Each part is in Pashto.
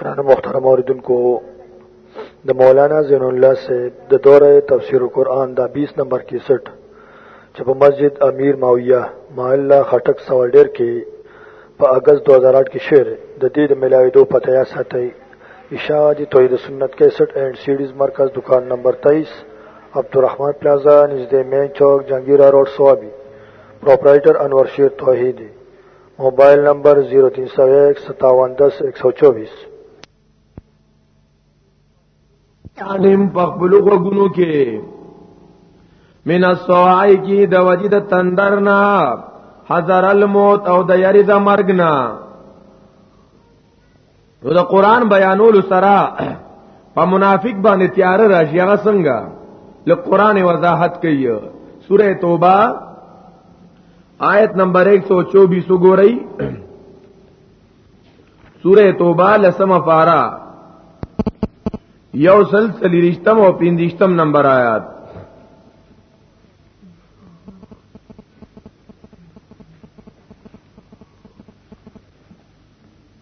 ګران محترم اوریدونکو د مولانا زین الله سے د دوره تفسیر قرآن دا 20 نمبر 61 چې په مسجد امیر ماویہ محله خټک سوالډر کې په اگست 2008 کې شعر د دې د ملاوي دو پته یا ساتي اشاعه دي توحید سنت 61 اینڈ سیډیز مرکز دکان نمبر 23 عبدالرحمن پلازا نږدې مین چوک جنگیرا روډ سوابي پروپرائیٹر انور شیر توحیدی موبایل نمبر 03015710124 انم پخپلو غونو کې من السوای کی د وجی د تندر نه حذر الموت او د یری د مرګ نه نو د قران بیانولو سره په منافق باندې تیار راشي هغه څنګه له قران وضاحت کوي سوره توبه آیت نمبر 124 وګورئ سوره توبه لسم فارا یو سلسلی رشتم او پیندشتم نمبر آیات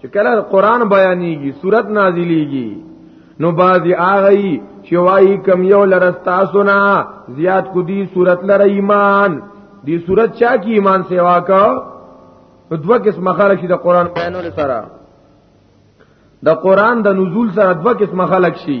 چې کله قران بیانېږي صورت نازلېږي نو بازي آغی چې وایي کم یو لرستا سنا زیات کو دی صورت لر ایمان دی صورت چا کی ایمان سیوا کا دوه قسم خلک شي د قران بیانول سره د قران د نزول سره دوه قسم خلک شي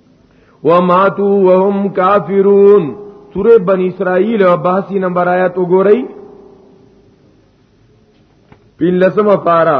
وماتو وهم کافرون سوره بنی اسرائیل 82 نمبر آیات وګورئ پین لسم پارا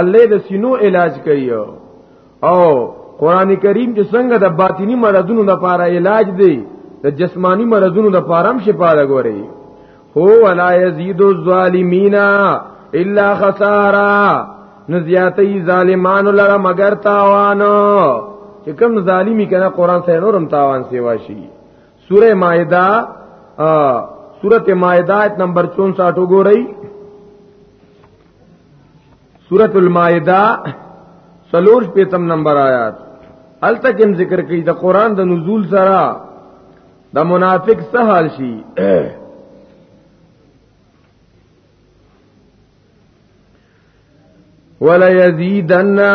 الله د سینو علاج کوي او قران کریم چې څنګه د باطینی مرضونو لپاره علاج دی د جسمانی مرضونو لپاره هم شفا ده ګوري هو ولا یزيد الظالمین الا خسارا نزیاتی ظالمانو لره مگر تاوان چې کوم ظالمی کنه قران سره نورم تاوان سیوا شي سوره مائده سوره مائده آیت نمبر 64 وګورئ سورۃ المائده سلور پیتم نمبر آیات الته کوم ذکر کوي د قران د نزول سره د منافق څه حال شي ولا یزیدنا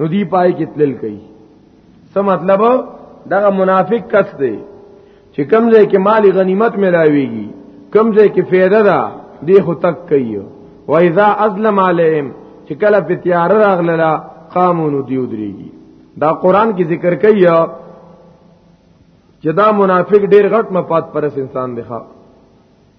نو دی پای کې تلل کوي څه مطلب دغه منافق کس دی چې کم ځای کې مال غنیمت ملاويږي کم ځای کې فایده ده دی خو تک کوي و اذا ازلم علیهم چې کله په تیار راغله قامون دی ودريږي دا قران کې ذکر کوي چې دا منافق ډیر غټ مفاد پرس انسان دی ښا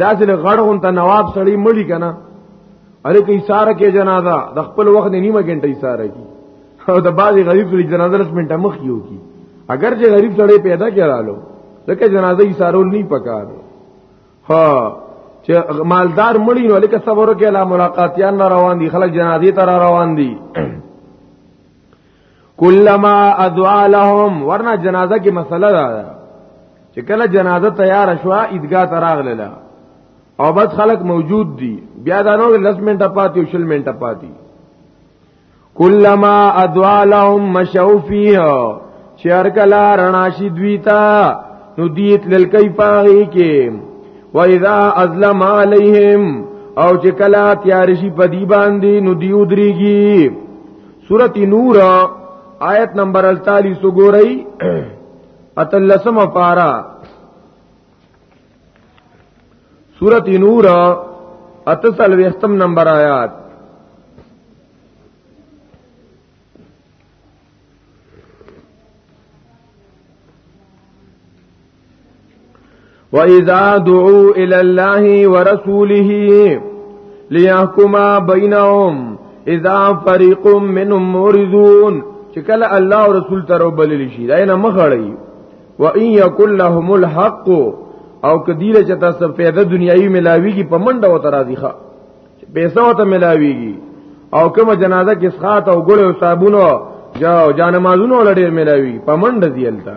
دا چې غړ غون ته نواب سړی مړی کنه اره کې اشاره کې جنازه د خپل وخت نیمه غنټه اشاره کی او د بعضی غریب سړي جنازه لس منټه مخ کیو کی اگر چې غریب سړی پیدا کړهالو لکه جنازه اشارول نه پکار ها چې مالدار مړی نو لکه صبر کې لا ملاقاتيان روان دي خلک جنازې ته روان دي کلما ادعا لهم ورنه جنازه کې مسله ده چې کله جنازه تیار شوه عیدګاه ته راغله او بس خلک موجود دي بیا دا نو لس منټه پاتې او شل منټه پاتې کلما ادعا لهم مشو فيه چې هر کله رڼا شي دوی ته نو دیت للکی پاغي کې و اذا ازلم عليهم او چې کله تیار شي پدی باندې نو دیو دريږي سورت نور آیت نمبر 48 وګورئ اتلسم پارا سورت نور اتسل وختم نمبر آیات وَإِذَا دُعُوا إِلَى اللَّهِ وَرَسُولِهِ لِيَحْكُمَ بَيْنَهُمْ إِذَا فَرِيقٌ مِّنْهُمْ مُعْرِضُونَ چې کله الله او رسول ته وبلل شي دا نه مخړی و ان یکل لهم الحق او کدیله چې تاسو پیدا دنیایي ملاویږي په منډه و ترازی ښه پیسې وته ملاویږي او کومه جنازه کې سخات او ګړې او صابونو جاو جانمازونو لړې ملاوي په منډه دی الته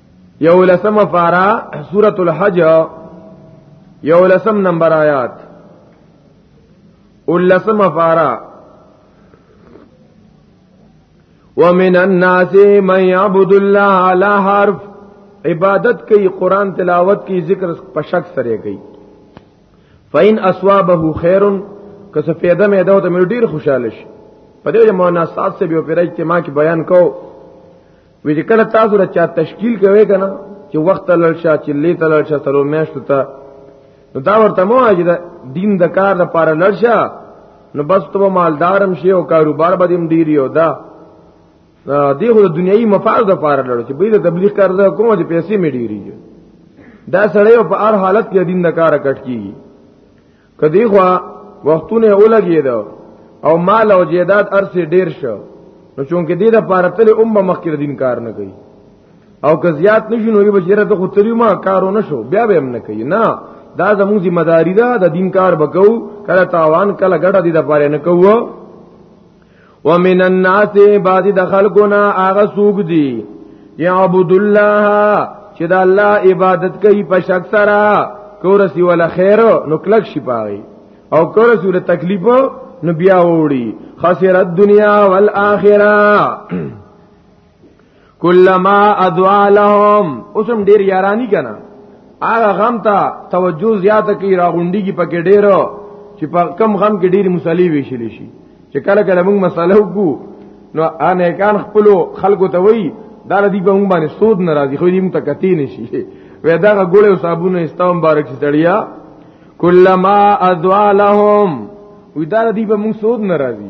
یو لسم فارا سورۃ الحج یو لسم نمبر آیات ولسم فارا ومن الناس من يعبد الله على حرف عبادت کوي قران تلاوت کوي ذکر په شک سره کوي فین اصوابه خیر که څه پیدا مې دا ته مې ډیر خوشاله شي په دې مونا سات سے به پیرای چې ما کې بیان کو وی چې کله تاسو را چا تشکیل کوي کنه چې وخت لړ شه چې لې تل شه تر میاشت ته نو دا ورته مو اجي دا دین د کار لپاره لړ شه نو بس ته مالدارم شي او کاروبار به دیم ډیری او دا دی خو د دنیوي مفاد لپاره لړ چې به د تبلیغ کار دا کوم چې پیسې مې ډیری دا سړی په هر حالت کې دین د کار کټ کیږي کدی خو وختونه اولګی دا او مال او جیداد ارسه ډیر شو نو چونکه دې د پاره تل امه مخکې دین کار نه کوي او که زیات نشو نو یې بشیره ته خو تری ما کارو نشو بیا به هم نه کوي نه دا زموږ ذمہ داری ده د دین کار بکو کله تاوان کله ګټه دې د پاره نه کوو ومن الناس بعض د خلقنا هغه سوق دي يعبد الله چې د الله عبادت کوي په شک سره کورسی ولا خیر نو کلک شي پاغي او کورسی ولا تکلیف نو بیا وړي خسرت دنیا والآخرہ کلما ادوا لهم اوسم ډیر یارانی کنا هغه غم ته توجه زیات کی راغونډي کی پکې ډیرو چې په کم غم کې ډیر مصلی ویشل شي چې کله کله موږ مسله وکړو نو انه کان خپل خلکو ته وای دا ردی په موږ باندې سود ناراضي خو دې موږ ته کتی نشي وې دا غوړې او صابونه استوم بارک شي تړیا کلما ادوا لهم وې دا ردی په موږ سود ناراضي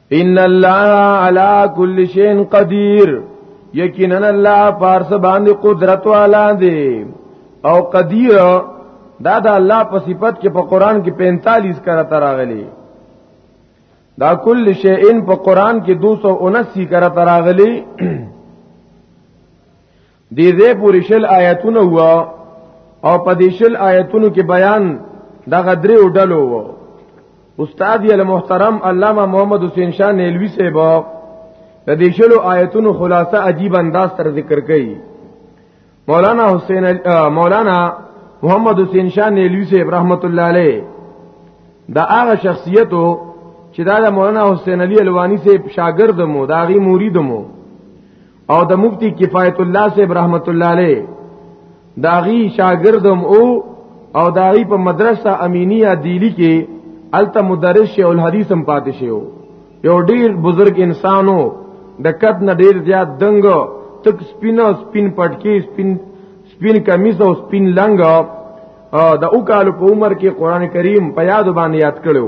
ان الله على كل شيء قدير یقینا الله پارس باندې قدرت والا دی او قدیر دا د الله په صفت کې په قران کې 45 کرا تراغلی دا کل شیئن په قران کې 279 کرا تراغلی دې دې پوری شل آیاتونه هوا او په دې شل آیاتونو کې بیان دا غدري وډلو وو استاد یې محترم علامه محمد حسین شاه نیلوی صاحب د دې شل آیاتونو خلاصه عجیب انداز تر ذکر کړي مولانا حسین مولانا محمد حسین شاه نیلوی صاحب رحمت الله علیه دا هغه شخصیتو چې دا د مولانا حسین علی الوانی صاحب شاګرد مو دا غي مرید مو او د مفتی کفایت الله صاحب رحمت الله علیه داغي شاګردم او او داغي په مدرسه امینیه دیلی کې الته مدرس شیخ الحدیث هم پاتې شو یو ډیر بزرگ انسانو د کد نه ډیر زیات دنګ تک سپینو سپین پټکی سپین سپین کمیس او سپین لنګ د او کال په عمر کې قران کریم په یاد باندې یاد کړو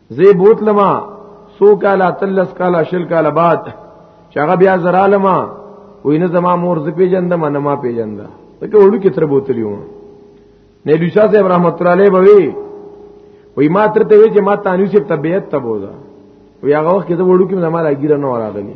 زه بوتلما سو کالا تلس کالا شل کالا بعد چې هغه بیا زرالما وینه زما مور ز پیجندم نه ما پیجنده تکه وړو کې تر بوتلیو نه لوشا صاحب رحمت الله علیه بوي وی ما تر ته چې ما تانیو صاحب طبيعت تبوزا وی هغه وخت کې ته وړو کې زما راګیره نه راغلی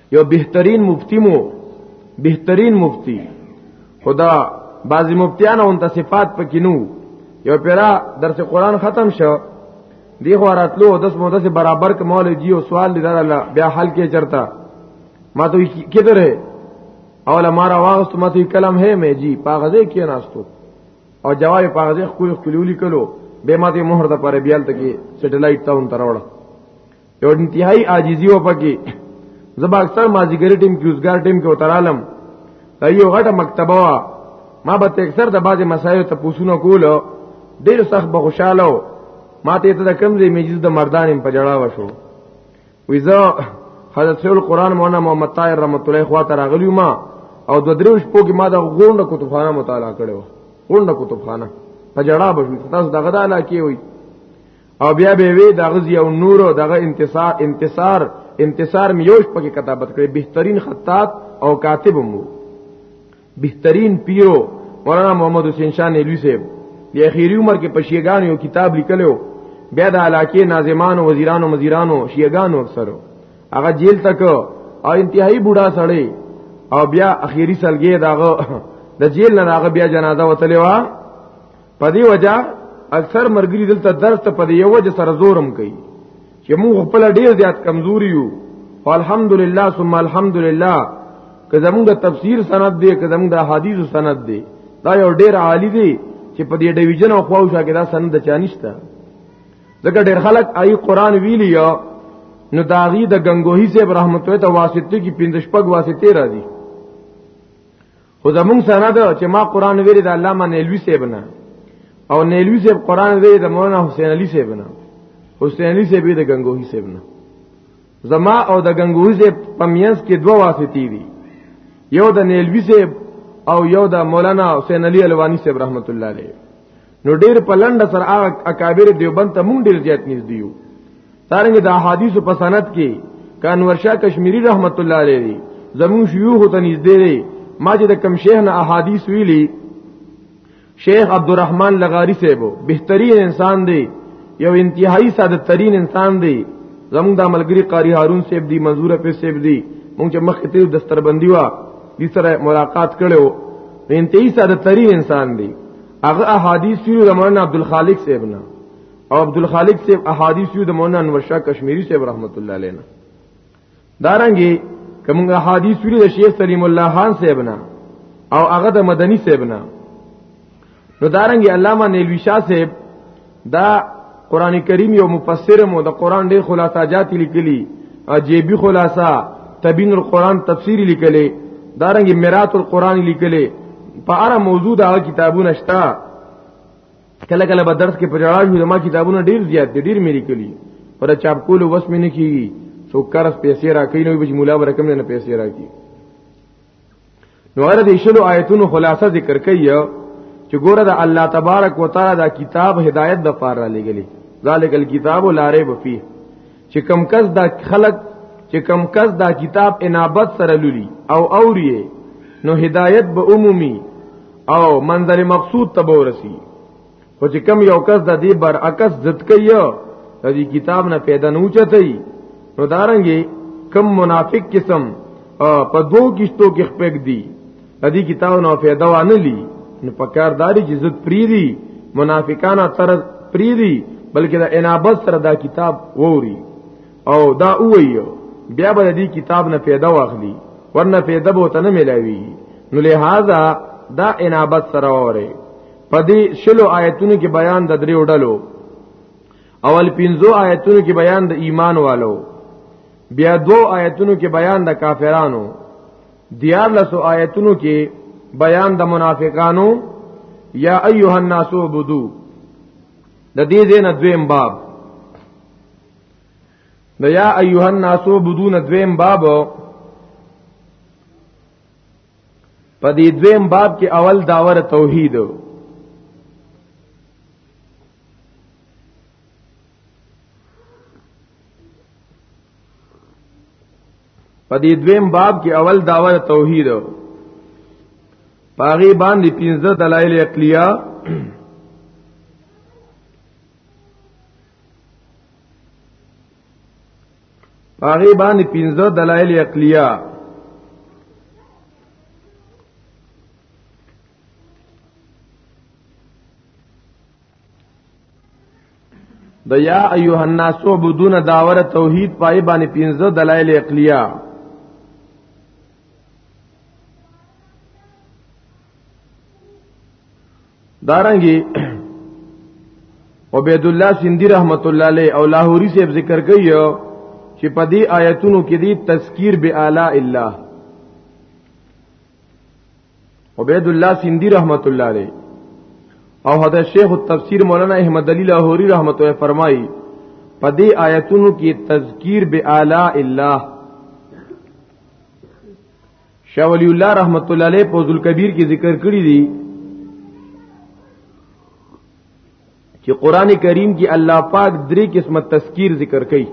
یو بهترین مفتی مو بهترین مفتی خدا بعضی مفتیان اون ته صفات پکې نو یو پیرا درس قران ختم شو دی خو راتلو داس مو داس برابر ک مولوی جی او سوال لیدار الله بیا حل کې چرتا ما ته کدر ہے اوله مارا واغست ما ته کلم ہے مې جی پاغزه کې ناستو او جواب پاغزه خو خو لیکلو به ما ته مہر د پر بیال ته کې سټلایټ تاون تراوړه یو انتهایی عاجزی و پکې زبا اکثر مازیګری ټیم کې اوسګار ټیم کې وترالم دا یو غټه مکتبه وا ما به اکثر د بعضې مسایو ته پوښتنه کوله ډیر سخت به خوشاله و ما ته ته د کم ځای میجز د مردان په جړا وشو وی زه حضرت سیول قرآن مولانا محمد طاهر رحمت الله خوا ته راغلی ما او د دریو شپو کې ما د غونډه کتابخانه مطالعه کړو غونډه کتابخانه په جړا به تاسو دغه د علاقې وي او بیا به وی دغه یو نور او دغه انتصار انتصار انتصار میوش پکې کتابت کړي بهترین خطاط او کاتب مو بهترین پیرو مولانا محمد حسین شاه نیلوی صاحب د اخیری عمر کې پشیګان یو کتاب لیکلو بیا د علاقې ناظمانو وزیرانو مزیرانو شیګانو اکثرو هغه جیل تک او انتهایی بوډا سړی او بیا اخیری سلګې داغه د جیل نه هغه بیا جنازه وتلې وا په دې وجہ اکثر مرګري دلته درس ته په یو وجه سره زورم کوي چې موږ خپل ډیر زیات کمزوري یو الحمدلله ثم الحمدلله که زموږ د تفسیر سند دی که زموږ د احادیث سند دی دا یو ډیر عالی دی چې په دې ډیویژن او خواو شاګه دا سند چانيشته ځکه ډیر خلک آی قران ویلی یا نو داغي د دا گنگوهی صاحب رحمت الله ته واسطه کی 15 پګ واسطه راځي خو زمونږ سره ده چې ما قران ویری د علامه نیلوی صاحب نه او نیلوی صاحب قران ویری د مولانا حسین علی صاحب نه حسین علی صاحب د غنگوهی صاحب نه زما او د غنگوهی صاحب په میانس کې دوه واسطې دي یو د نیلوی صاحب او یو د مولانا حسین علی الوانی صاحب رحمت الله علیه نو ډیر په لند سر هغه اکابر دیوبند ته مونږ ډیر زیات نږدې یو ترنګ د احادیث په سند کې کانور شاه کشمیری رحمت الله علیه زمون شيوخ ته نږدې دی ما چې د کم شیخ نه احادیث ویلي شیخ عبدالرحمن لغاری صاحبو بهترین انسان دی یو انتهایی ساده ترین انسان دی زمون د عملګری قاری هارون صاحب دی منظور په صاحب دی مونږ چې مخ ته دستربندی وا دې سره ملاقات کړو انتهایی ساده ترین انسان دی هغه احادیث یو د مولانا عبدالخالق صاحب نه او عبدالخالق صاحب احادیث یو د مولانا انور شاه کشمیری صاحب رحمت الله علیه نه دارنګي کومه احادیث یو د شیخ سلیم الله خان صاحب نه او هغه د مدنی صاحب نه نو دارنګي علامه نیلوی شاه صاحب دا قران کریم یو مفسر مو د قران ډیر خلاصه جات لیکلی جیبی خلاصه تبین القران تفسیر لیکلی دارنګ میرات القران لیکلی په اړه موجود هغه کتابونه شته کله کله به درس کې پجړا شو ما کتابونه ډیر زیات دي ډیر مې لیکلی پر چاپ کول وس مې نه کیږي څو کارس پیسې راکې نو به مولا برکم نه پیسې راکې نو هر دې شلو آیتونو خلاصه ذکر کوي چې ګوره د الله تبارک وتعالى دا کتاب هدایت د پاره لګلی ذالک الكتاب لا ریب فیه چې کم کس دا خلق چې کم کس دا کتاب انابت سره لولي او اوریه نو هدایت به عمومي او منظر مقصود ته ورسی خو چې کم یو کس د دې برعکس ضد کوي د دې کتاب نه پیدا نه اوچتای نو دارنګي کم منافق قسم په دوو کشتو کې خپګ دی د دې کتاب نه پیدا وانه لی نو په کار داري چې ضد پری دی منافقانه طرز پری دی بلکې د انابت سره دا کتاب ووري او دا وایو بیا به دې کتاب نه پیدا واخلي ورنه پیدا به ته نه ملاوي نو لہذا دا انابت سره وره په دې شلو آیتونو کې بیان د درې وډلو اول پنځو آیتونو کې بیان د ایمان والو بیا دو آیتونو کې بیان د کافرانو دیار لسو آیتونو کې بیان د منافقانو یا ایها الناس عبدو د دې دین دویم باب د یا ایها الناس عبدو دویم باب په دې دویم باب کې اول داور توحید په دې دویم باب کې اول داور توحید پاغي باندې پنځه دلایل عقلیه هغه باندې پنځه دلایل عقلیه د یا ایها الناس عبدون داور توحید پای باندې پنځه دلایل عقلیه دارنګي عبید الله سیندی رحمت الله علیه او لاهوری سے ذکر کوي چې په دې آیتونو کې دی تذکیر به اعلی الله عبید الله سیندی رحمت الله علیه او حضرت شیخ التفسیر مولانا احمد علی لاهوری رحمت الله فرمایي په دې آیتونو کې تذکیر به اعلی الله شاه ولی الله رحمت الله علیه په ذل کبیر کې ذکر کړی دی چې قران کریم کې الله پاک درې قسمه تذکیر ذکر کړي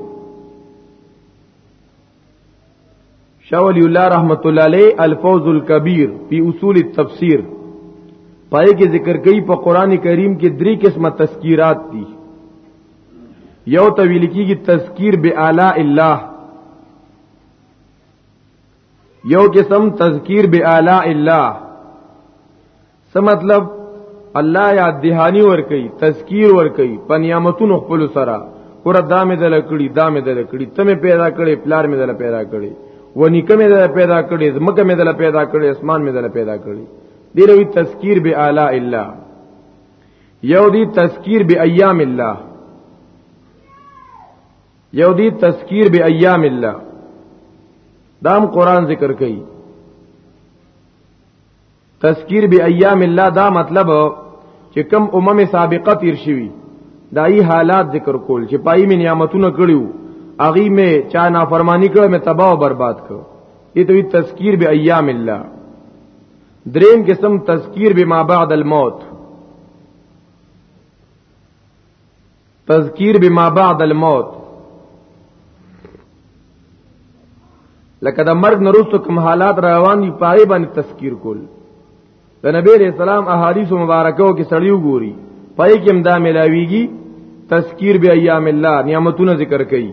شاه ولی الله رحمت الله علیه الفوز الکبیر فی اصول التفسیر پای کې ذکر کړي په قران کریم کې درې قسمه تذکیرات دي یو تویل کیږي تذکیر به اعلی الله یو قسم تذکیر به اعلی الله څه مطلب الله یاد دهانی ور کوي تذکیر ور کوي په نعمتونو خپل سره ور دامه دل کړي دامه دل کړي ته مې پیدا کړي پلار مې دل پیدا کړي و نیکه مې دل پیدا کړي زمکه مې دل پیدا کړي اسمان مې دل پیدا کړي دی لوی تذکیر به اعلی الله یو دی تذکیر به ایام الله یو دی تذکیر به ایام الله دام قران ذکر کړي تذکیر به ایام الله دا مطلب چې کم امم سابقه تیر شوی دای حالات ذکر کول چې پای می نعمتونه کړیو اغي می چا نافرمانی کړو می تباہ او برباد کړو دې ته تذکیر به ایام الله دریم قسم تذکیر به ما بعد الموت تذکیر بما بعد الموت لکه د مرګ نروستو کوم حالات روان دي پای باندې تذکیر کول د نبی علیہ السلام احادیث مبارکاو کې سړیو ګوري پای کې هم دا ملاویږي تذکیر به ایام الله نعمتونه ذکر کړي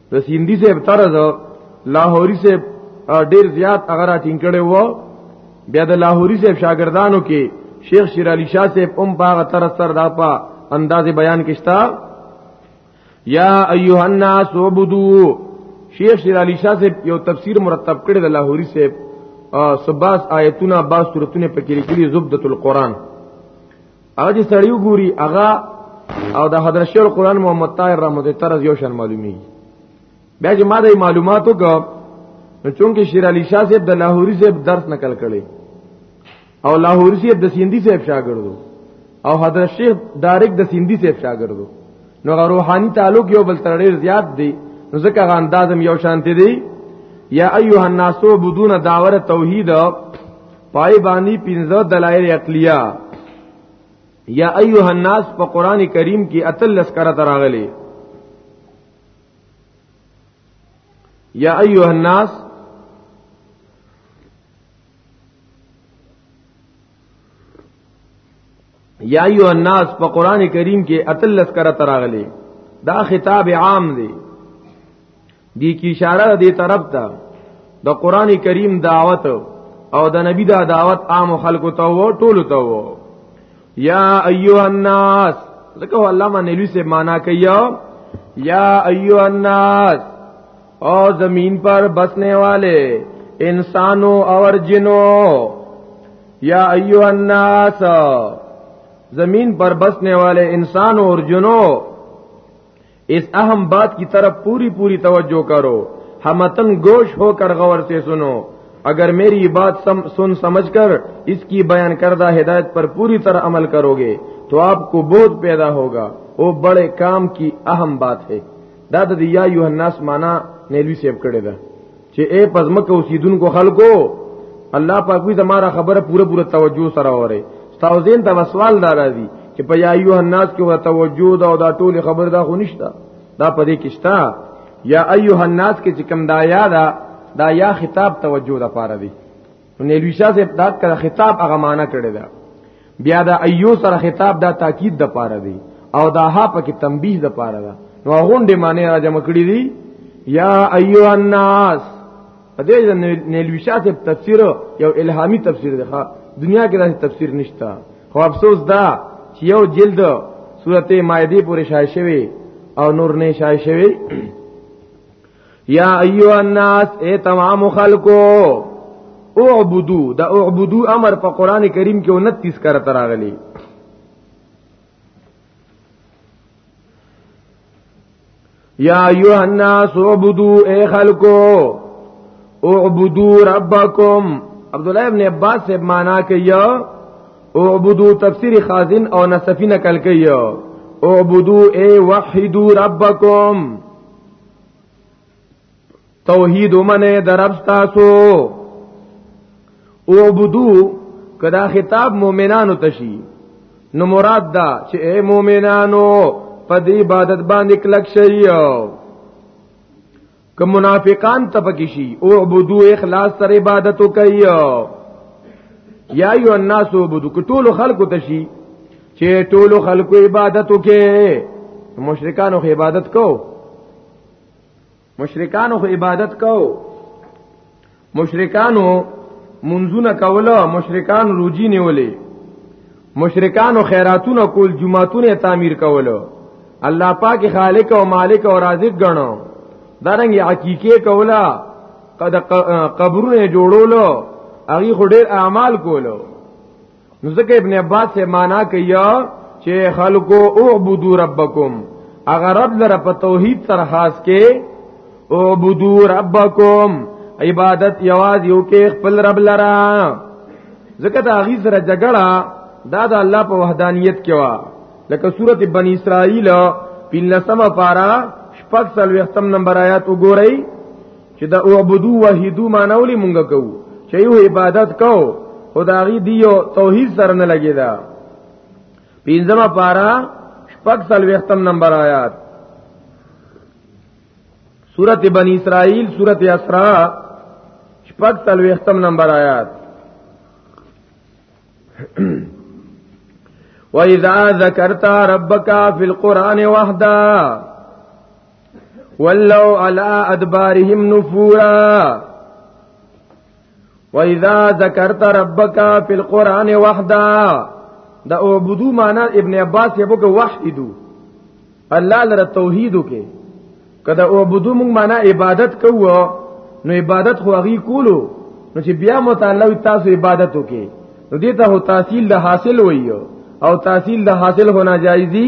د سیندی صاحب طرز لاهوري صاحب ډیر زیات هغه راټینګ کړي وو بیا د لاهوري صاحب شاګردانو کې شیخ شیر علی شاه صاحب هم باغ تر سر دا په انداز بیان کښتا یا ایها الناس عبدو شیخ شیر علی شاه صاحب یو تفسیر مرتب کړي د لاهوري صاحب سباس آیتونه باس سورتونه پکې لیکلي زبدۃ القرآن هغه چې سړی وګوري هغه او د حضرت شیخ القرآن محمد طاهر رحمت الله طرز یو شان معلومی بیا چې ما د معلوماتو کو نو چونکه شیر علی شاه صاحب د لاهوري صاحب درس نقل کړي او لاهوري صاحب د سیندی صاحب شاګردو او حضرت شیخ دارک د سیندی صاحب شاګردو نو روحاني تعلق یو بل تر ډیر زیات دی نو ځکه غا اندازم یو شانتی دی یا ایها الناس بدون داور توحید پای باندې پنځه دلایل عقلیه یا ایها الناس په قران کریم کې اتلس کرا تراغلي یا ایها الناس یا ایو الناس په قران کریم کې اتلس کرا تراغلي دا خطاب عام دی دی کی اشاره دی طرف ته د قران کریم دعوت او د نبی دا دعوت عام خلکو ته و ټولو ته و یا ایها الناس ځکه علامه نبی سے معنا کوي یا ایها الناس او زمین پر بسنے والے انسانوں اور جنوں یا ایها الناس زمین پر بسنے والے انسانوں اور جنوں اس اہم بات کی طرف پوری پوری توجہ کرو ہمتن گوش ہو کر غور سے سنو اگر میری بات سم سن سمجھ کر اس کی بیان کردہ ہدایت پر پوری طرح عمل کرو گے تو آپ کو بودھ پیدا ہوگا وہ بڑے کام کی اہم بات ہے دادا دیا یو الناس مانا نیلوی سیب کڑے دا چې اے پزمک اوسیدونکو خلکو الله پاک وی زماره خبره پوره پوره توجه سره وره تاوزین ته سوال دار دي چې په یایو الناس کې ورته توجه دا او دا ټول خبره دا خو نشته دا پدې کې شته یا ایه الناس کې چې کم دا یادا دا یا خطاب توجه لپاره دی نیلوی شاه صاحب دا کړه خطاب هغه معنا کړی دا بیا دا ایو سره خطاب دا تاکید د پاره دی او دا ها پکې تنبیه د پاره ده نو غونډه معنی را جمع کړی دی یا ایو الناس دې نیلوی شاه صاحب تفسیر یو الهامی تفسیر دی ښا دنیا کې داسې تفسیر نشتا خو افسوس دا چې یو جلد سورته مائده پورې شای شوی او نور نه شای شوی یا ایو الناس اے تمام خلقو اعبدو دا اعبدو امر په قران کریم کې 29 کرته راغلی یا ایو الناس اعبدو اے خلقو اعبدو ربکم عبد الله ابن عباس سے معنا کوي اعبدو تفسیر خازن او نصفی نقل کوي اعبدو اے وحدو ربکم توحید ومنه درب تاسو او عبدو کدا خطاب مؤمنانو تشی نو مراد دا چې اے مؤمنانو په دې عبادت باندې کلک شئ که منافقان تپکی شي او عبدو اخلاص تر عبادت کوي یا ایو الناس عبدو که ټول خلق تشي چې ټول خلکو عبادت وکي مشرکانو خو عبادت کو مشرکانو خو عبادت کو مشرکانو منځونه کوله مشرکان روجي نیولې مشرکانو خیراتونه کول جمعهتونه تعمیر کوله الله پاک خالق او مالک او رازق غنو دارنګ حقیقي کوله قد قبرونه جوړولو هغه خو ډیر اعمال کولو نو ځکه ابن عباس سے معنا کوي چې خلقو اعبدو ربکم اگر رب لره په توحید سره خاص کې اعبدو ربکم عبادت یواز یو کې خپل رب لره ځکه دا غي سره جګړه دا د الله په وحدانیت کې وا لکه سورت بنی اسرائیل پینلسم پارا شپږ سلوختم نمبر آیات وګورئ چې دا اعبدو وحیدو مانولی مونږ کو چې یو عبادت کو خدای دیو توحید سره نه لګی دا پینځمه پارا شپږ سل وختم نمبر آیات سورت بنی اسرائیل سورت اسراء شپږ سل وختم نمبر آیات وَإِذَا ذَكَرْتَ رَبَّكَ فِي الْقُرْآنِ وَحْدَهُ ولو علی ادبارهم نفورا واذا ذکرت ربک فی القران وحده دا او بدو معنا ابن عباس یې بوګه وحیدو الله لره توحید وکي کدا او بدو موږ معنا عبادت کوو نو عبادت خو هغه کولو نو چې بیا متعلق تاسو عبادت وکي نو دې ته تحصیل د حاصل وایو او تحصیل د حاصل ہونا جایزي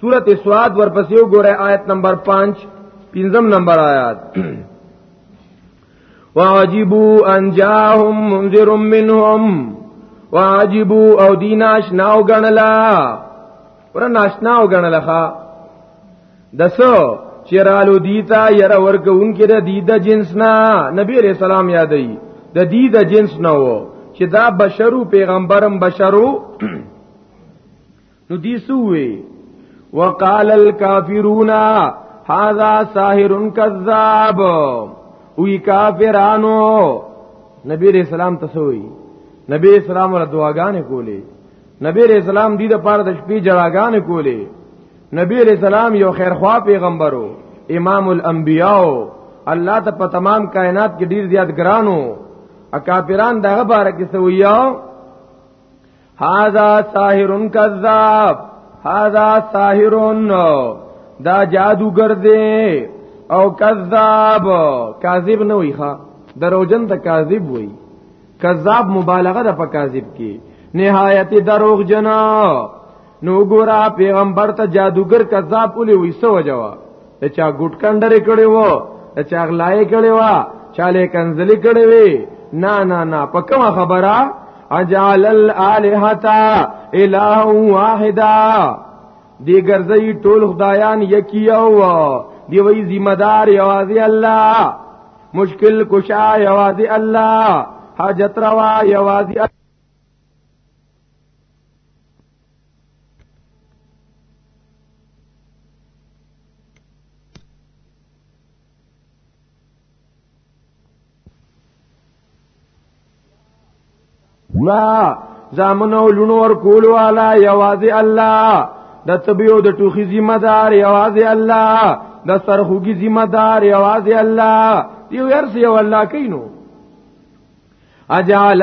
سورت سواد ورپسې وګوره آیت نمبر 5 پنځم نمبر آیات واجبوا ان جاءهم منذر منهم واجبوا او دین آشنا او غنلا ور ناشنا او غنلا ښا دسو چرالو دیتا ير ورکه اونکي د دید جنس نا نبی عليه السلام یادې د دید جنس نه وو چې دا بشرو پیغمبرم بشرو نو دی سوې وقال الكافرون هذا ساحر كذاب وی کافرانو نبی رسول سلام تسوی نبی اسلام ور دعاګانې کولې نبی رسول سلام دې د پاره د شپې جړاګانې کولې نبی رسول سلام یو خیر خوا پیغمبرو امام الانبیاء الله ته په تمام کائنات کې ډیر زیات ګرانو اکابران دغه باره کې سویاو هاذا ساحرن کذاب هاذا ساحرن دا جادوګر دی او کذاب کاذب نه وي ښا دروجن ته کاذب وي کذاب مبالغه ده په کاذب کې نهایت دروغ جنا نو ګورا پیغمبر ته جادوګر کذاب ولې وې سو جواب د چا ګټ کندره کړي وو د چا غلای کړي وا چاله کنزلی کړي وي نه نه نه په کومه خبره اجعل الالهتا اله واحدا دی ګرځي ټول خدایان یکی او دی وی ذمہ دار یوازې الله مشکل کشا یوازې الله حاجت روا یوازې لا زامنو لونو ور کول والا یوازې الله د طبيو د ټوخي ذمہ دار یوازې الله د سرخوږي ذمہ دار یوازې الله یو ورس یو الله کینو اجعل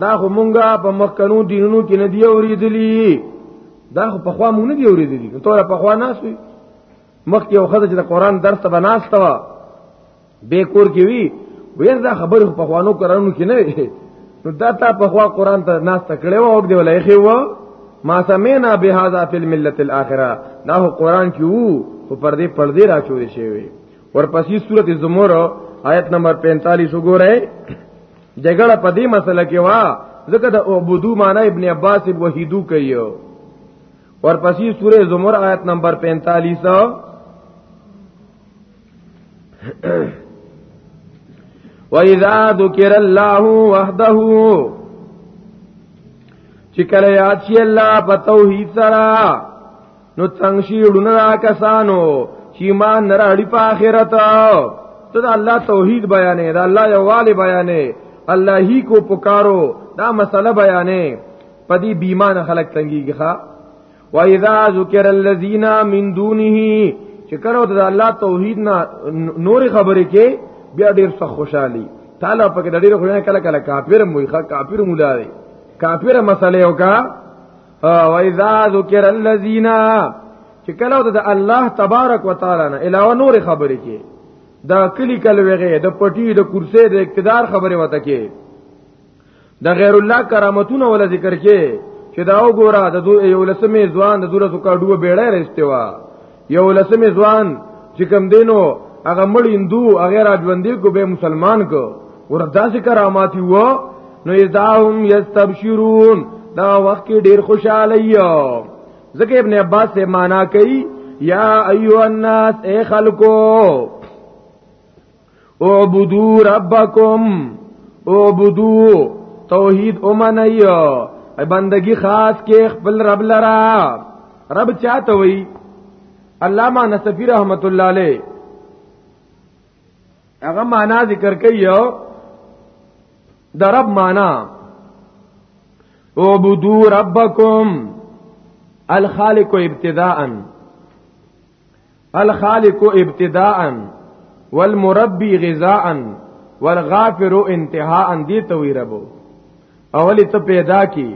دا خو مونږه په مخکنو دینونو کې نه دی اوریدلی دا خو په خوا مونږ نه دی اوریدلی نو ته په خوا ناسوي مخکې یو خدای چې د قران درس ته بناسته وا به کور کې وی ویر دا خبر په خوانو کرانو کې نه نو دا تا په خوا قران ته ناس تکړه و او دی ولای خو و ما سمینا بهذا فی الملت الاخره دا هو قران کې وو خو پردې پردې را چوي شي ورپسې سورته زمر آیت نمبر 45 وګورئ جګړه په دې مسله کې وا ځکه د عبدو معنی ابن عباس وحیدو کوي ورپسې سوره زمر آیت نمبر 45 وَإِذَا ذُكِرَ اللَّهُ وَحْدَهُ چې کله یاد شي الله په توحید سره نو تنگ شي ړونه دا کسانو چې ما نه راړي په آخرت ته دا الله توحید بیانې دا الله یواله بیانې الله هی کو پکارو دا مسله بیانې پدی بیمان خلق تنګیږي ښا و اذا ذکر الذین من دونه چې کړو ته الله توحید نه نور خبرې کې بیا ډیر څه خوشحالي تعالی پکې ډیر خوشاله کله کله کافر موي ښا کافر مولا دی کافر مسله وکړه او اذا ذکر الذین چې کله د الله تبارک وتعالى نه علاوه نور خبرې کې دا کلی کل وغه د پټی د کرسي د اقتدار خبره وته کې د غیر الله کرامتونه ول ذکر کې چې دا وګوره د یو لسمې ځوان د دولسو کډو بیړې رښتوا یو لسمه ځوان چې کم دینو هغه مړ هندو هغه را ژوندې کو به مسلمان کو ور داسې کرامات وو نو یذاهم یستبشرون دا وخت کې ډیر خوشاله یو ځکه ابن عباس سے معنا کوي یا ایو الناس اے خلقو اعبدو ربکم اعبدو توحید اومنیو ای بندگی خاص کې خپل رب لرا رب چاته وی علامہ نصفی رحمت الله علیه هغه معنا ذکر کوي یو د رب معنا اعبدو ربکم الخالق ابتداءً الخالق ابتداء والمربي غذاء والغافر انتهاء دي توي ربو اولی ته پیدا کی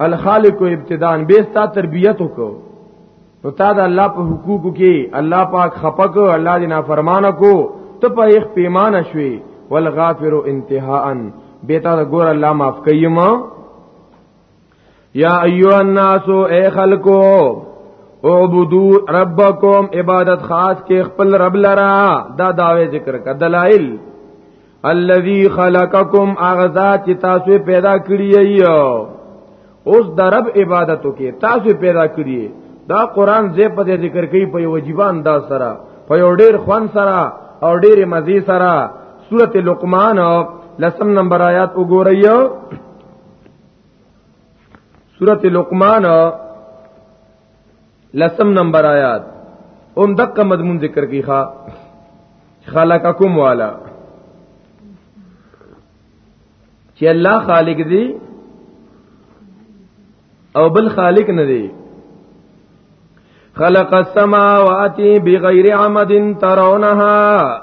الخالق ابتداء به ستا تربیت وکړو نو تا د الله په حقوق کې الله پاک خپک الله دې نافرمانه کو ته په یو پیمانه شوي والغافر انتهاء بیتا د ګور الله معاف کيما یا ایو الناس اے خلقو اعبدو ربکم عبادت خاص کې خپل رب لرا دا داوی ذکر کا دلائل الذي خلقکم اغذا چې تاسو پیدا کړی یو اوس د رب عبادتو کې تاسو پیدا کړی دا قران زې په ذکر کوي په وجيبان دا سره په یو ډیر خوان سره او ډیر مزي سره سوره لقمان لسم نمبر آیات وګورئ سورت لقمان لسم نمبر آیات ام دقه مضمون ذکر کی خوا خلقکم والا چې الله خالق دی او بل خالق نه دی خلق السماوات بغیر عمد ترونها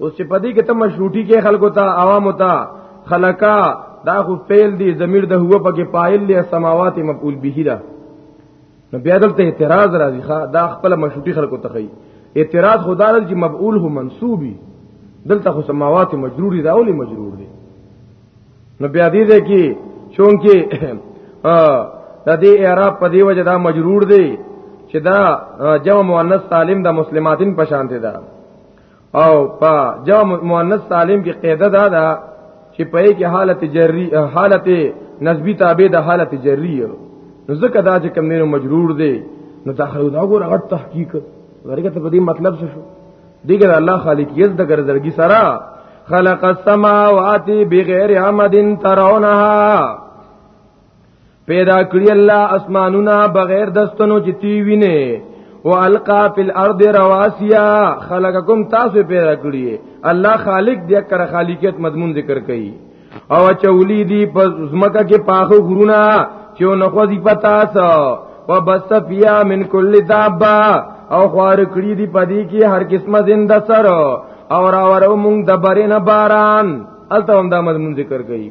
اوس چې پدې کې ته مشروطي کې خلکو ته عوام ته خلقا دا خو فعل دی ضمیر د هو پکې فاعل له سماوات مفعول به ده نو بیا دلته اعتراض راځي ښا دا خپل مشروطي خلکو ته کوي اعتراض خدا لږ چې مفعول هو منسوبي دلته خو سماوات مجرور دی اولی مجرور دی نو بیا دې ده کې چونکه د دې اعراب په دی وجه دا مجرور دی چې دا جمع مؤنث سالم د مسلماتین پشانته ده او په جام مؤنث سالم کې قاعده دا ده چې په یې کې حالت جری حالت نسبی تابع د حالت جری نو ځکه دا چې کم نه مجرور دی نو دا خو دا ګور غټ تحقیق ورګه ته په دې مطلب څه شو دیګر الله خالق یز د ګرځرګي سره خلق السماوات بغیر عمد ترونها پیدا کړی الله اسمانونه بغیر دستنو چې تی ویني او القا فی الارض رواسیا خلقکم تاسو پیدا کړی الله خالق دی کر خالقیت مضمون ذکر کړي او چولی دی پس زمکه کې پاخو غرونه چې نو خو دی پتا سو وبس فیا من کل دابا او خوار کړی دی پدی کې هر قسمه زنده سر او راورو مونږ د برینه باران الته هم دا مضمون ذکر کړي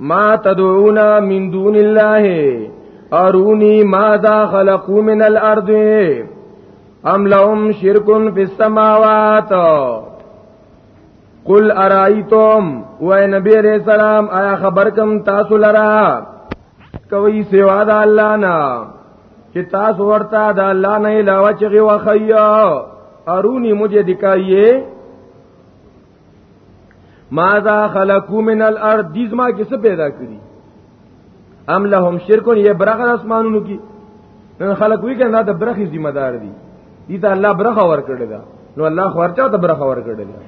ما تدعونا من دون الله ارونی ماذا خلقو من الارض ام لهم شرک فی السماوات قل ارایتم و نبی علیہ السلام آیا خبر کم تاسو لرا کوي سوا د الله نه چې تاسو ورته د الله نه علاوه چغي وخیا ارونی مجھے دکھائیے ماذا خلقو من الارض دیز ما کسه پیدا کړی ام لهم شرکون یہ برخه د اسمانونو کی نن خلق وی کنه دا برخه ذمہ دار دي دي ته الله برخه ور کړی دا نو الله خورچا ته برخه ور کړی دا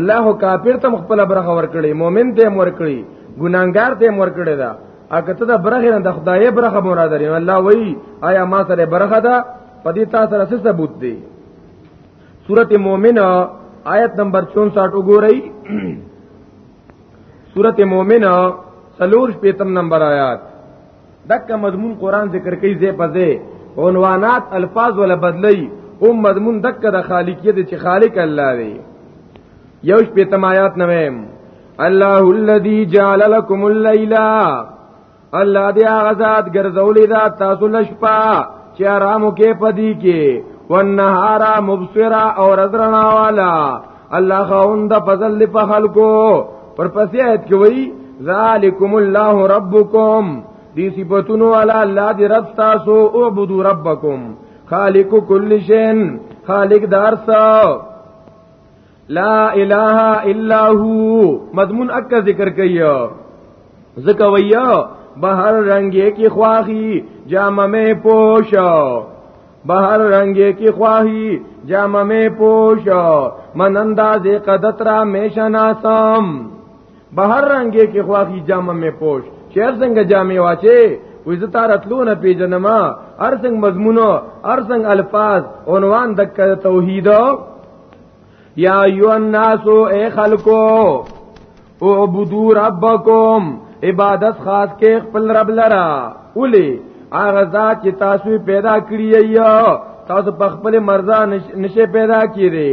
الله کافر ته خپل برخه ور کړی مؤمن ته ور کړی ګناګار ته ور کړی دا اګه ته دا برخه نه د خدای برخه مراد لري الله وی آیا ما سره برخه ده پدې تاسو سره ثبوت دی سورت مومن آیت نمبر 64 وګورئ سورت مومن سلور پیتم نمبر آیات دک مضمون قران ذکر کوي زې پځې عنوانات الفاظ ولا بدلی او مضمون دک د خالقیت چې خالق الله دی یوش پیتم آیات نویم الله الذي جعل لكم الليل الله دی هغه ذات ګرځولې دا تاسو لشپا چې آرامو کې پدی کې والنهار مبصرا او رزرنا والا الله خوند فضل په خلکو پر پسې آیت کې وایي ذالکم الله ربکم دی صفاتونو علی الله دی رب تاسو او عبدو ربکم خالق کل شین خالق دار سو لا اله الا هو مضمون اک ذکر کایو زکه ویا بهر رنگی کی خواهی جامه می پوشو بهر رنگی کی خواهی جامه می پوشو من انداز قدت را می شناسم بهر رنگی کی خواهی جامه می پوش چیر څنګه جامه واچي وې زه تار اتلو نه پیژنم ارسنګ مضمونو ارسنګ الفاظ عنوان د توحید یا ایو الناس اے خلقو اعبدو ربکم عبادت خاص کې خپل رب لرا اولی هغه ذات چې تاسو پیدا کړی یو تاسو په خپل مرزا نشه پیدا کړی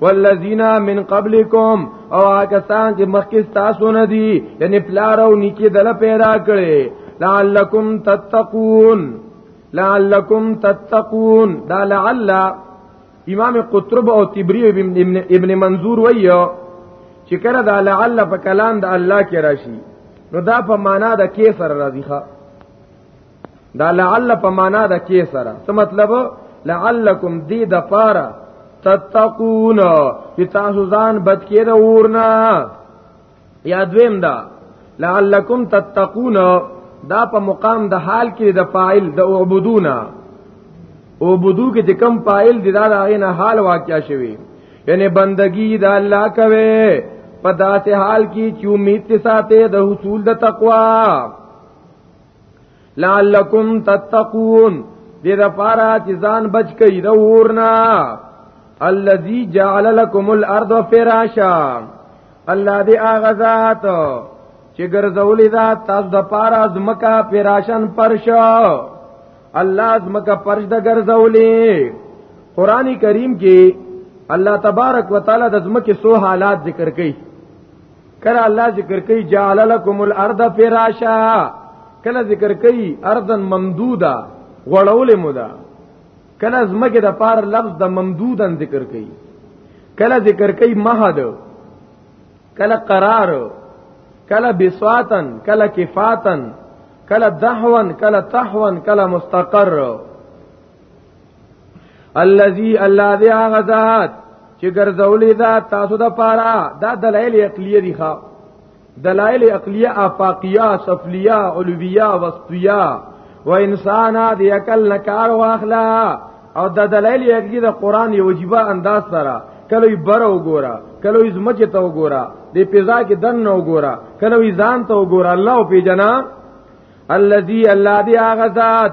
والذین من قبلکم او آکسان چې مخکې تاسو نه دي یعنی پلار او نیکی دل پیدا کړي لعلکم تتقون لعلکم تتقون دا لعل امام قطرب او تبری ابن ابن منظور وایو چې کړه د لعل په کلام د الله کې راشي نو دا په معنا د کې سره راځي ښا دا لعل په معنا د کې سره څه مطلب لعلکم دی د پاره تتقون چې تاسو ځان بچ کړئ ورنه یا دویم دا لعلکم تتقون دا په مقام د حال کې د فاعل د عبودونا عبودو کې چې کم فاعل دی دا د غینه حال واقع شوی یعنی بندگی د الله کوي په داسې حال کې چې امید ساته د حصول د تقوا لعلکم تتقون دې د پاره چې ځان بچ کړئ د ورنا الذي جعل لكم الارض فراشا الله دې هغه ذات چې ګرځولې دا تاسو د پاره ځمکه فراشن پرشا الله ځمکه پرش د ګرځولې قران کریم کې الله تبارک وتعالى د ځمکې سو حالات ذکر کړي کله الله ذکر کوي جعل لكم الارض فراشا کله ذکر کوي ارضا ممدودا غړول مودا کله زمګه د پار لفظ د ممدودن ذکر کوي کله ذکر کوي مهد کله قرار کله بسواتن کله کفاتن کله دحون کله تحون کله مستقر الذي الله دې هغه ذات چې ګرځولې دا تاسو د پاره دا دلایل عقلیه دي ښا دلایل عقلیه افاقیه سفلیه علویه وسطیه و انسان دې عقل نکار واخلا او د دلایل عقلیه د قران یو وجيبه انداز سره کله یې بر وګوره کله یې زمکه ته وګوره دې پیزا کې دن نه وګوره کله یې ځان ته وګوره الله او پیجنا الذي الله دې هغه ذات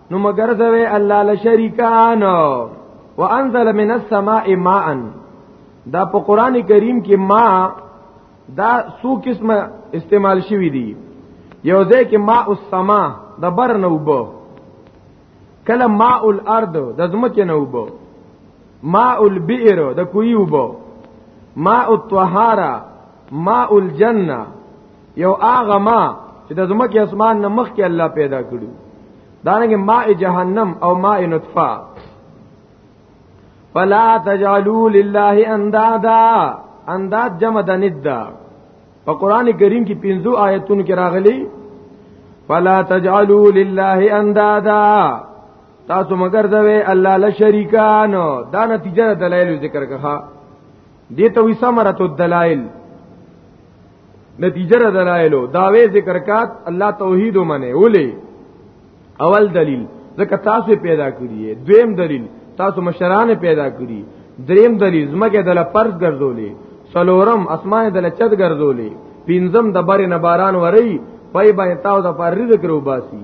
نو مگر زوی الله لشریکان وانزل من السماء ماء دا په قران کریم کې ما دا سو قسمه استعمال شوی دی یو ځای کې ماء السما د بر نه وبو کله ماء الارض د زمکه نه وبو ماء البئر د کوی وبو ماء الطهاره ماء الجنه یو هغه ما چې د زمکه اسمان نه مخ کې الله پیدا کړو دانګه ماء جهنم او ماء نطفه فلا تجعلوا لله اندادا انداد جمع د ند په قران کریم کې پنځو آیتونو کې راغلي فلا تجعلوا لله اندادا تاسو مگر دوی الله له شریکانو دا نتیجه دلایل ذکر کړه دې ته وی ثمرت الدلائل نتیجه دلائلو داوی ذکر کات الله توحید منه ولې اول دلیل ځکه تاسو پیدا کړی دویم دلیل تاسو مشران پیدا کړی دریم دلیل زمګه دل پرز ګرځولې سلورم اسمان دل چت ګرځولې پینزم د بر نه باران وری پای باندې تاسو د پر رزق روباسي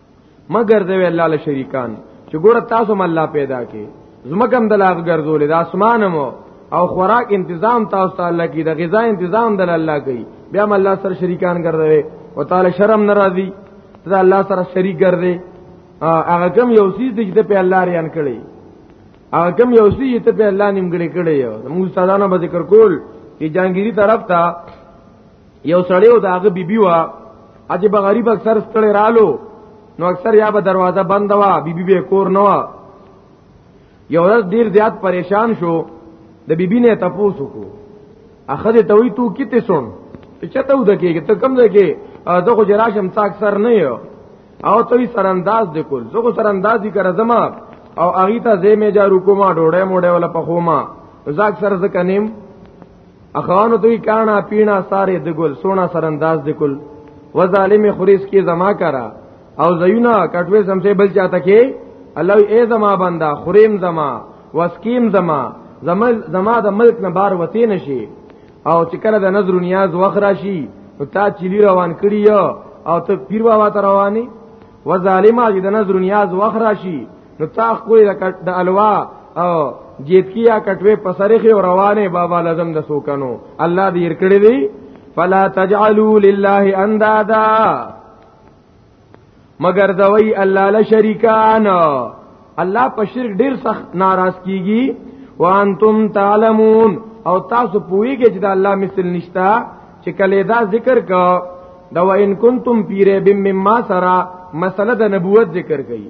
مگر دی الله له شریکان چې ګور تاسو هم الله پیدا کې زمکم د لاغ ګرځولې د اسمانم او خوراک تنظیم تاسو ته الله کې د غذا تنظیم د الله کوي بیا هم الله سره شریکان ګرځوي او تعالی شرم ناراضي ته الله سره شریک ګرځي هغه کم یو سیز چې ته په الله ریان کړي هغه کم یو سیز چې ته په الله نیمګړي کړي یو موږ ستادانه به ذکر کول چې جانګيري طرف ته یو سړی او داغه بیبي وا عجیب غریب اکثر ستړي رالو نو اکثر یا به دروازه بند وا بیبي به کور نه وا یو ورځ ډیر زیات پریشان شو د بیبي نه تپوسو کو اخذ ته وی تو کیته سون ته چته و دکې ته کم ځای کې زه خو جراشم تا اکثر نه یو او ته سرانداز د کول زه خو سراندازي کر زما او اغه ته زې مې جارو کوما ډوړې موړې ولا پخوما زاک سر زکنیم اخوانو دوی کانا پینا ساره د ګل سونا سرنداز د کل و ظالم خریس کی زما کرا او زینا کټوي سم سه بل چاته کی الله ای زما بندا خریم زما وسکیم زما زما زما د ملک نه بار وتی نشي او چې کله د نظر نیاز وخت راشي نو تا چلی روان کړی او ته پیر بابا ته رواني و ظالما چې د نظر نیاز وخت راشي نو تاخ کوی د کټ د الوا او جیت کیا کټوي پسرخ او روانه بابا لازم د سوکنو الله دې ير کړی دی فلا تجعلوا لله اندادا مگر دوی الله له شریکان الله په شرک ډیر سخت ناراض کیږي وانتم تعلمون او تاسو پوهیږئ چې د الله مثل نشتا چې کله دا ذکر کا دا وان کنتم پیره بم مما سرا مسله د نبوت ذکر کړي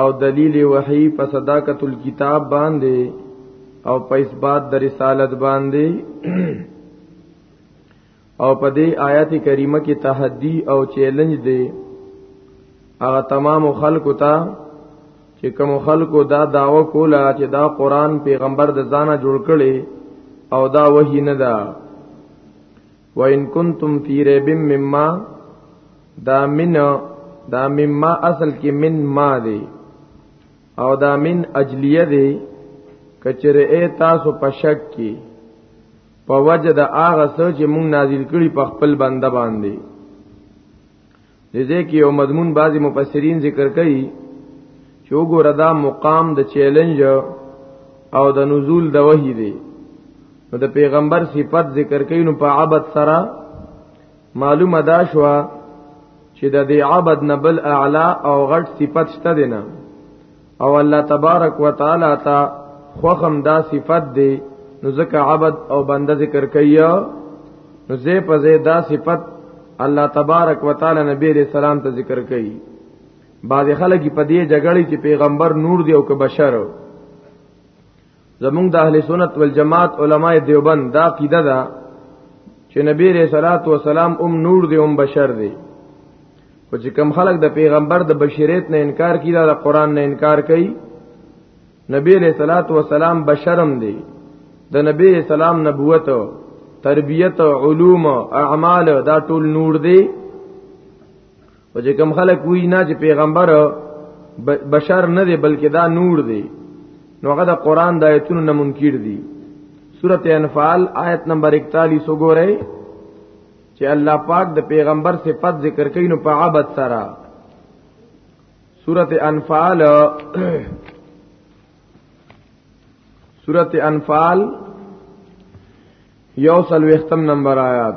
او دلیل وحی په صداقت الكتاب باندې او په اثبات د رسالت باندې او په دې آیات کریمه کې تحدی او چیلنج دی هغه تمام خلکو ته چې کوم خلکو دا داوا کوله چې دا قران پیغمبر د ځانه جوړ کړي او دا وحی نه ده وان کنتم فی ریب مما دا من دا مما اصل کې من ما دی او دا من اجلیه دی کچره ای تاسو په شک کې په وجه د هغه څه چې مونږ نازل کړي په خپل بنده باندې د دې کې یو مضمون بعضی مفسرین ذکر کوي چې وګوره دا مقام د چیلنج او د نزول د وحی دی نو د پیغمبر صفت ذکر کوي نو په عبادت سره معلومه دا شو چې د دې عبادت نبل اعلی او غټ صفت شته دی نه او الله تبارک وتعالى تا خوخم دا صفت دی نو ځکه عبد او بنده ذکر کوي نو زه په زه دا صفت الله تبارک وتعالى نبی علیہ السلام ته ذکر کوي بعض خلک په دې جګړې کې پیغمبر نور دی او که بشر زمونږ د اهل سنت والجماعت علماء دیوبند دا عقیده ده چې نبی رسول الله والسلام ام نور دی ام بشر دی او چې کم خلک د پیغمبر د بشریت نه انکار کوي دا د قران نه انکار کوي نبی رسول الله والسلام بشرم دی د نبی اسلام نبوت تربیت علوم اعمال دا ټول نور دی او چې کم خلک وی نه چې پیغمبر بشر نه دی بلکې دا نور دی نو هغه د قران د آیتونو نه منکر دي سوره انفال آیت نمبر 41 وګورئ چې الله پاک د پیغمبر صفت ذکر کین نو په عبادت سره سوره انفال سوره انفال یو سلوختم نمبر آیات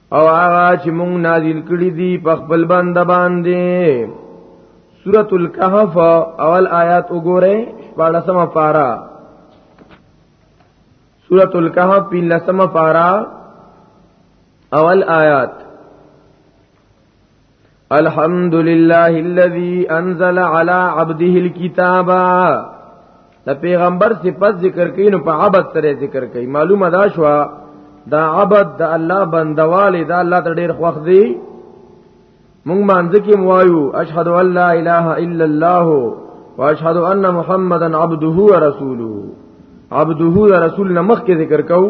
او هغه چې مونږ نازل کړی دی په خپل بند باندې سورۃ الکهف اول آیات وګوره 14مه پارا سورۃ الکهف 15مه پارا اول آیات الحمد لله الذي انزل على عبده الكتاب د پیغمبر صفت ذکر کین په عبد سره ذکر کین معلومه دا شو دا عبد د الله بندواله دا الله ته ډیر خوښ دی مونږ مانځ کې موایو اشهد ان لا اله الا الله واشهد ان محمدا عبده ورسوله عبده رسول نمخ کې ذکر کوو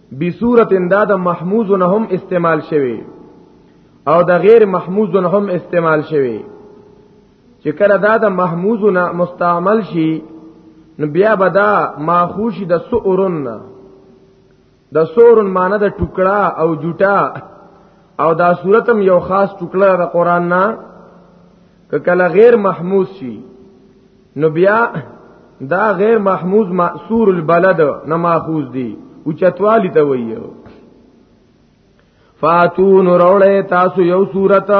بصورت دا د محموز نه هم استعمال شوی او د غیر محموز نه هم استعمال شوی چې کله دا د محموز نه مستعمل شي نو بیا به دا ماخوش د سورن د سورن معنی د ټوکړه او جوټه او دا صورتم یو خاص ټوکړه د قران نه کله غیر محموز شي نو بیا دا غیر محمود مأثور البلد نه ماخوذ دی او چتوالی ته وایو فاتون روړې تاسو یو صورت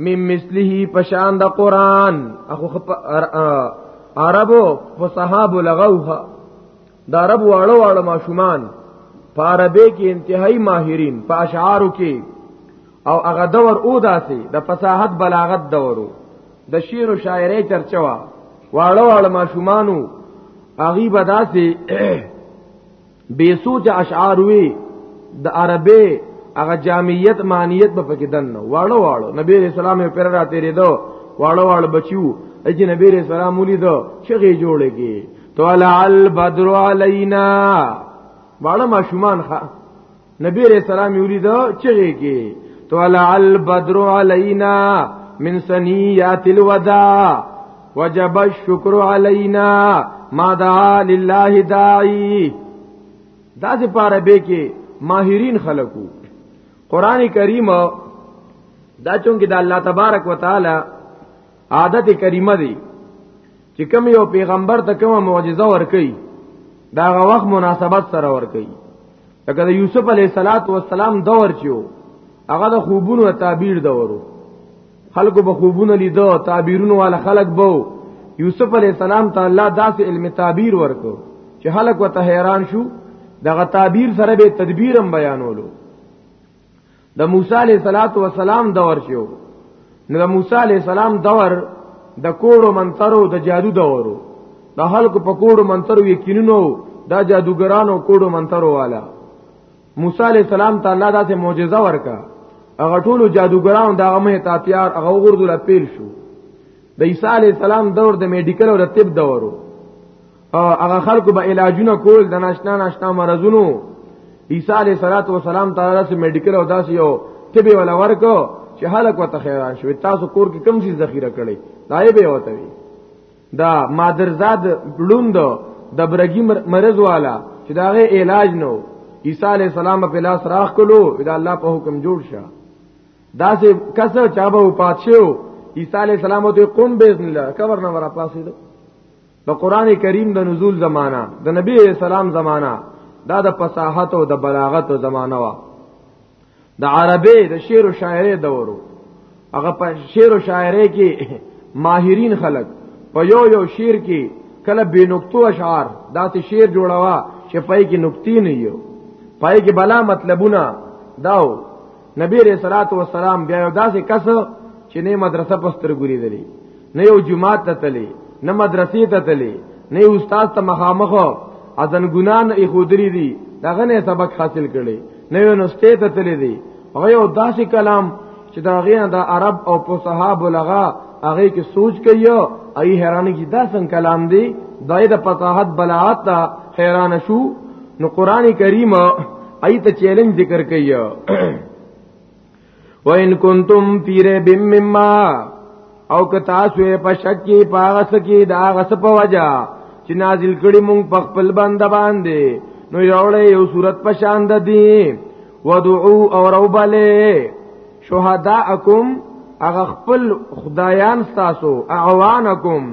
مم مثله پشان د قران اخو عربو فصحاب لغوها دا عرب واړه واړه ماشومان په عربی کې انتهایی ماهرین په اشعارو کې او هغه دور او داسې د فصاحت بلاغت دورو د شعر او شاعرۍ چرچا وا واړه واړه ماشومانو هغه به داسې بے سوچ اشعار وی د عربی هغه جامعیت معنیت په پکې دن واړه واړه نبی رسول الله پر راتې ریدو واړه واړه بچیو اجي نبی رسول الله مولید شغه جوړېږي طلع البدر علينا باړه ماشومان ښا نبی رسول الله یولید چغه کې طلع البدر علينا من سنيات الوداع وجب الشكر علينا ما دعا لله داعي دا سه پاره به کې ماهرین خلقو قران کریم دا چونګه د الله تبارک وتعالى عادت کریمه دی چې کوم یو پیغمبر ته کومه معجزه ورکي دا غ وخت مناسبت سره ورکي لکه د یوسف علی صلوات و سلام دور چیو هغه د خوبونو تعبیر دورو خلکو به خوبونه لیدو تعبیرونه والا خلک بو یوسف علی السلام ته الله داسې علم تعبیر ورکو چې خلک وته حیران شو دغه تعبیر سره به تدبیرم بیانولو د موسی علیه صلوات و سلام دور شو نو د موسی علیه السلام دور د کوړو منترو د جادو دورو د خلکو په کوړو منترو یقینونو دا جادوګرانو کوړو منترو والا موسی علیه السلام ته الله داسې معجزه ورکا هغه ټول جادوګرانو دغه مه تاتیار هغه وګردل پیل شو د عیسی علیه السلام دور د میډیکل او د طب دورو هغه خلکو به علاجونه کول د ناشنا ناشنا مرزونو عیسی علیه صلوات و سلام تعالی سره میډیکل او داسې یو طبي ولا ورکو چې هلک وته خیران شوی تاسو کور کې کم چیز ذخیره کړي دای به وته وي دا مادرزاد لوند د برګي مرز والا چې داغه علاج نو عیسی علیه السلام په لاس راخ کلو دا الله په حکم جوړ شه دا سه کسه چابه پاتشو عیسی علیه السلام ته قم باذن الله کور نه ورا پاسې د قران کریم د نزول زمانہ د نبی اسلام زمانہ دا د فصاحت او د بلاغت زمانہ وا د عربی د شعر او شاعری دورو هغه په شعر او شاعری کې ماهرین خلک په یو یو شعر کې کله بے نقطو اشعار داسې شعر جوړوا چې پای کې نقطې نه یو پای کې بلا مطلبونه داو نبی علیہ الصلوۃ والسلام بیا یو داسې کس چې نه مدرسه پستر ګری دی نه یو جماعت ته تلی نه مدرسې ته تلی نه استاد ته مخامخ اذن ګنان ای خودری دی دغه نه سبق حاصل کړي نه یو نسته ته تلی دی هغه یو داسې کلام چې دا غینه د عرب او په صحابه لغا هغه کې سوچ کوي ای حیران کی دا څنګه کلام دی دای د فصاحت بلاعت حیران شو نو قران کریم ایت چیلنج ذکر کوي وَإِن كُنتُمْ فِي رَيْبٍ مِّمَّا او که تاسو په شک کې پاغس کې دا غس په وجا چې نازل کړي مونږ په خپل بنده باندې نو یوړې یو صورت په شان د دې ودعو او روبله شهداءکم اغه خپل خدایان تاسو اعوانکم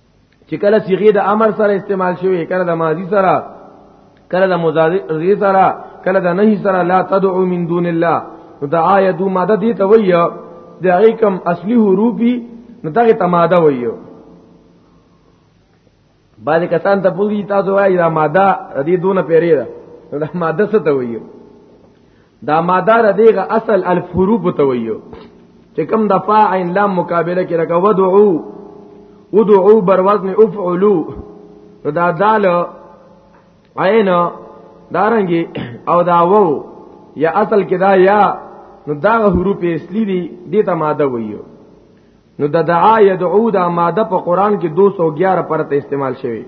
چې کله صيغه د امر سره استعمال شوی کله د ماضی سره کله د مضارع سره کله د نهي سره لا تدعو من دون الله نو د آیه دو ماده دي ته وایو د هغه کم اصلي حروفي نو دغه ته ماده وایو بعض کسان ته پوری تاسو وایي دا ماده دې دونه پیری ده دا ماده څه ته وایو دا ماده د دغه اصل الفروب ته ویو چې کوم د فا عین لام مقابله کې لکه ودعو ودعو بر وزن افعلوا دا دال عین دارنګي او دا وو یا اصل کې دا یا نو دا حروف اصلي دي د ته ماده ویو نو د دعا یدعو دا ماده په قران کې 211 پرته استعمال شوی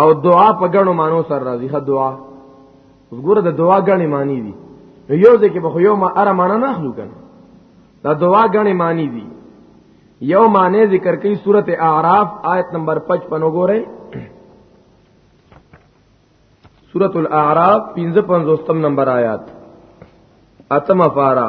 او دعا په ګڼو مانو سره راځي ښه دعا وګوره د دعا ګڼې معنی دي یو ځکه به خو یو ما اره معنی نه اخلو کنه دا دعا ګڼې معنی دي یو معنی ذکر کوي سورته اعراف آیت نمبر 55 وګورئ سورت الاعراف پینزہ پنزوستم نمبر آیات اتم افارہ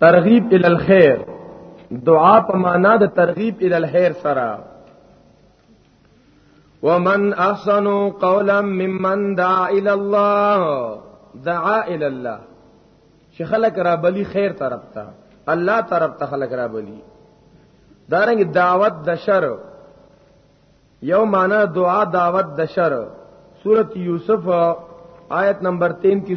ترغیب ال الخير دعا په معنا د ترغیب ال الخير سره ومن احسن قولا ممن دعا الى الله دعا الى الله چې خلق را بلی خیر طرف ته الله طرف ته خلق را بلی دارنګ دعوت د شر یو معنا دعا دعوت د شر سورۃ یوسف آیت نمبر 3 کی